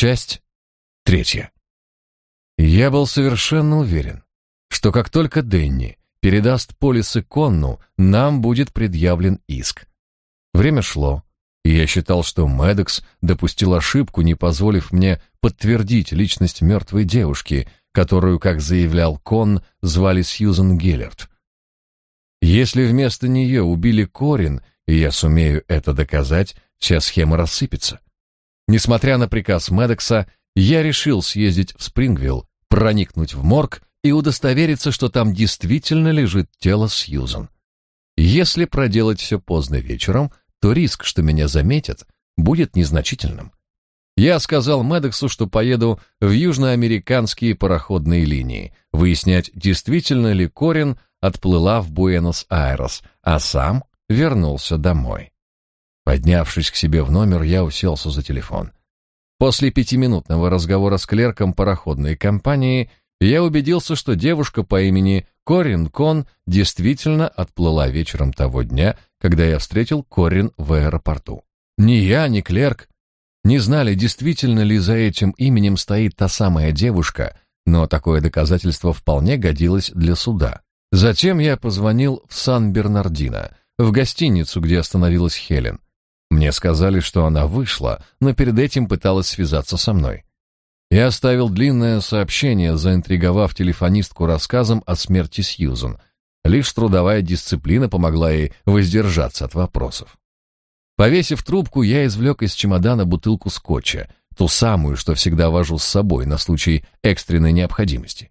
Часть третья. Я был совершенно уверен, что как только Денни передаст полисы Конну, нам будет предъявлен иск. Время шло, и я считал, что Медекс допустил ошибку, не позволив мне подтвердить личность мертвой девушки, которую, как заявлял Конн, звали Сьюзен Геллерт. Если вместо нее убили Корин, и я сумею это доказать, вся схема рассыпется. Несмотря на приказ Медекса, я решил съездить в Спрингвилл, проникнуть в морг и удостовериться, что там действительно лежит тело Сьюзан. Если проделать все поздно вечером, то риск, что меня заметят, будет незначительным. Я сказал Медексу, что поеду в южноамериканские пароходные линии, выяснять, действительно ли Корин отплыла в Буэнос-Айрес, а сам вернулся домой. Поднявшись к себе в номер, я уселся за телефон. После пятиминутного разговора с клерком пароходной компании я убедился, что девушка по имени Корин Кон действительно отплыла вечером того дня, когда я встретил Корин в аэропорту. Ни я, ни клерк не знали, действительно ли за этим именем стоит та самая девушка, но такое доказательство вполне годилось для суда. Затем я позвонил в Сан-Бернардино, в гостиницу, где остановилась Хелен. Мне сказали, что она вышла, но перед этим пыталась связаться со мной. Я оставил длинное сообщение, заинтриговав телефонистку рассказом о смерти Сьюзен. Лишь трудовая дисциплина помогла ей воздержаться от вопросов. Повесив трубку, я извлек из чемодана бутылку скотча, ту самую, что всегда вожу с собой на случай экстренной необходимости.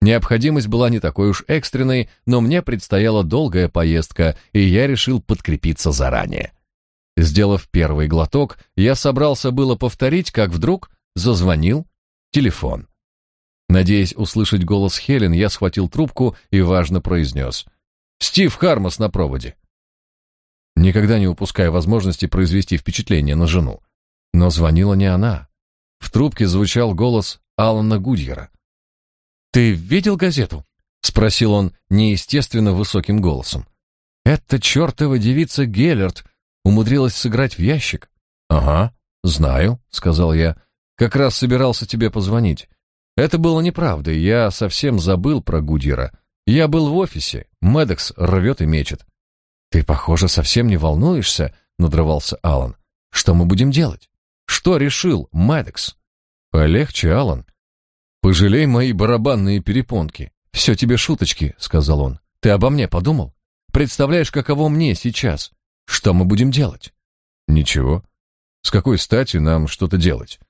Необходимость была не такой уж экстренной, но мне предстояла долгая поездка, и я решил подкрепиться заранее. Сделав первый глоток, я собрался было повторить, как вдруг зазвонил телефон. Надеясь услышать голос Хелен, я схватил трубку и важно произнес. «Стив Хармас на проводе». Никогда не упуская возможности произвести впечатление на жену. Но звонила не она. В трубке звучал голос Алана Гудьера. «Ты видел газету?» — спросил он неестественно высоким голосом. «Это чертова девица Геллерт умудрилась сыграть в ящик». «Ага, знаю», — сказал я. «Как раз собирался тебе позвонить. Это было неправдой, я совсем забыл про Гудьера. Я был в офисе, Медекс рвет и мечет». «Ты, похоже, совсем не волнуешься», — надрывался Алан. «Что мы будем делать? Что решил Медекс?» «Полегче, Алан. Пожалей мои барабанные перепонки. Все тебе шуточки, сказал он. Ты обо мне подумал? Представляешь, каково мне сейчас? Что мы будем делать? Ничего. С какой стати нам что-то делать?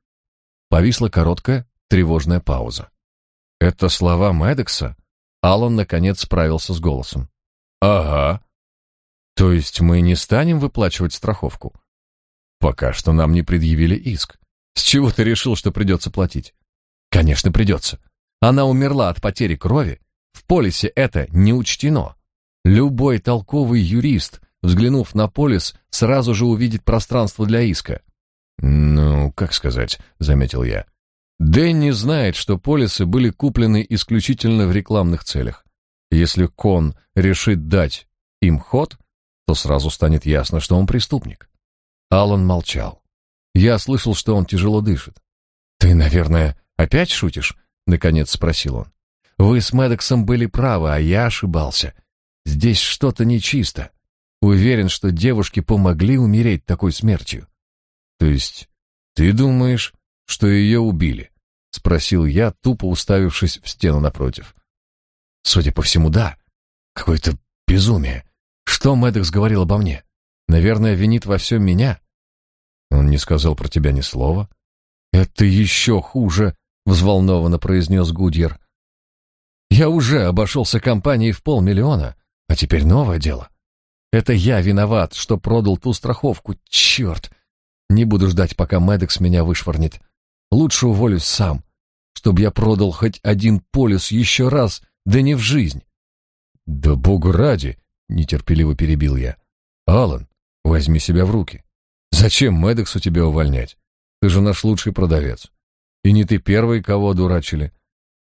Повисла короткая, тревожная пауза. Это слова Медекса? Алан наконец справился с голосом. Ага. То есть мы не станем выплачивать страховку? Пока что нам не предъявили иск. С чего ты решил, что придется платить? Конечно, придется. Она умерла от потери крови. В полисе это не учтено. Любой толковый юрист, взглянув на полис, сразу же увидит пространство для иска. Ну, как сказать, заметил я. Дэнни знает, что полисы были куплены исключительно в рекламных целях. Если Кон решит дать им ход, то сразу станет ясно, что он преступник. Алан молчал. Я слышал, что он тяжело дышит. Ты, наверное, «Опять шутишь?» — наконец спросил он. «Вы с Медексом были правы, а я ошибался. Здесь что-то нечисто. Уверен, что девушки помогли умереть такой смертью». «То есть ты думаешь, что ее убили?» — спросил я, тупо уставившись в стену напротив. «Судя по всему, да. Какое-то безумие. Что Медекс говорил обо мне? Наверное, винит во всем меня?» «Он не сказал про тебя ни слова». «Это еще хуже», взволнованно произнес Гудьер. Я уже обошелся компанией в полмиллиона, а теперь новое дело. Это я виноват, что продал ту страховку. Черт! Не буду ждать, пока Медекс меня вышвырнет. Лучше уволюсь сам, чтобы я продал хоть один полис еще раз, да не в жизнь. Да богу ради, нетерпеливо перебил я. Алан, возьми себя в руки. Зачем Медексу тебя увольнять? Ты же наш лучший продавец. И не ты первый, кого дурачили.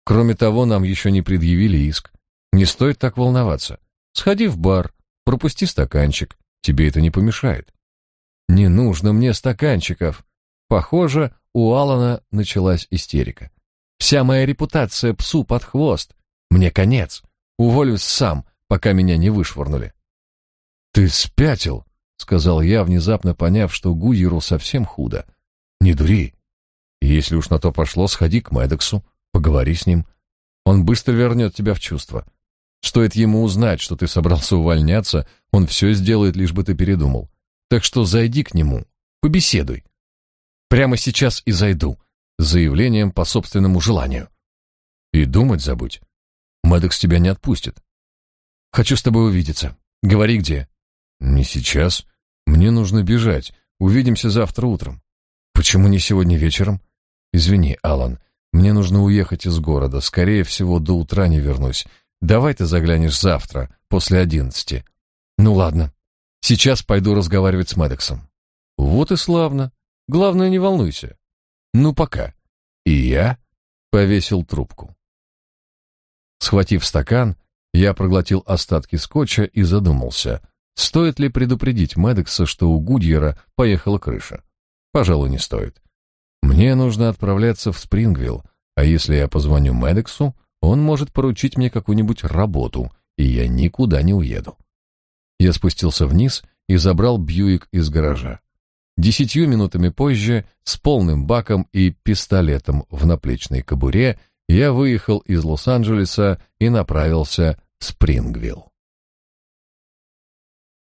Кроме того, нам еще не предъявили иск. Не стоит так волноваться. Сходи в бар, пропусти стаканчик. Тебе это не помешает. Не нужно мне стаканчиков. Похоже, у Алана началась истерика. Вся моя репутация псу под хвост. Мне конец. Уволюсь сам, пока меня не вышвырнули. Ты спятил, сказал я, внезапно поняв, что Гудьеру совсем худо. Не дури. Если уж на то пошло, сходи к Медексу, поговори с ним. Он быстро вернет тебя в чувство. Стоит ему узнать, что ты собрался увольняться, он все сделает, лишь бы ты передумал. Так что зайди к нему, побеседуй. Прямо сейчас и зайду, с заявлением по собственному желанию. И думать забудь. Мэддокс тебя не отпустит. Хочу с тобой увидеться. Говори где. Не сейчас. Мне нужно бежать. Увидимся завтра утром. Почему не сегодня вечером? Извини, Алан. Мне нужно уехать из города. Скорее всего, до утра не вернусь. Давай ты заглянешь завтра, после одиннадцати. Ну ладно. Сейчас пойду разговаривать с Мэддоксом. Вот и славно. Главное, не волнуйся. Ну пока. И я повесил трубку. Схватив стакан, я проглотил остатки скотча и задумался, стоит ли предупредить Медекса, что у Гудьера поехала крыша. Пожалуй, не стоит. Мне нужно отправляться в Спрингвилл, а если я позвоню Медексу, он может поручить мне какую-нибудь работу, и я никуда не уеду. Я спустился вниз и забрал Бьюик из гаража. Десятью минутами позже, с полным баком и пистолетом в наплечной кобуре, я выехал из Лос-Анджелеса и направился в Спрингвилл.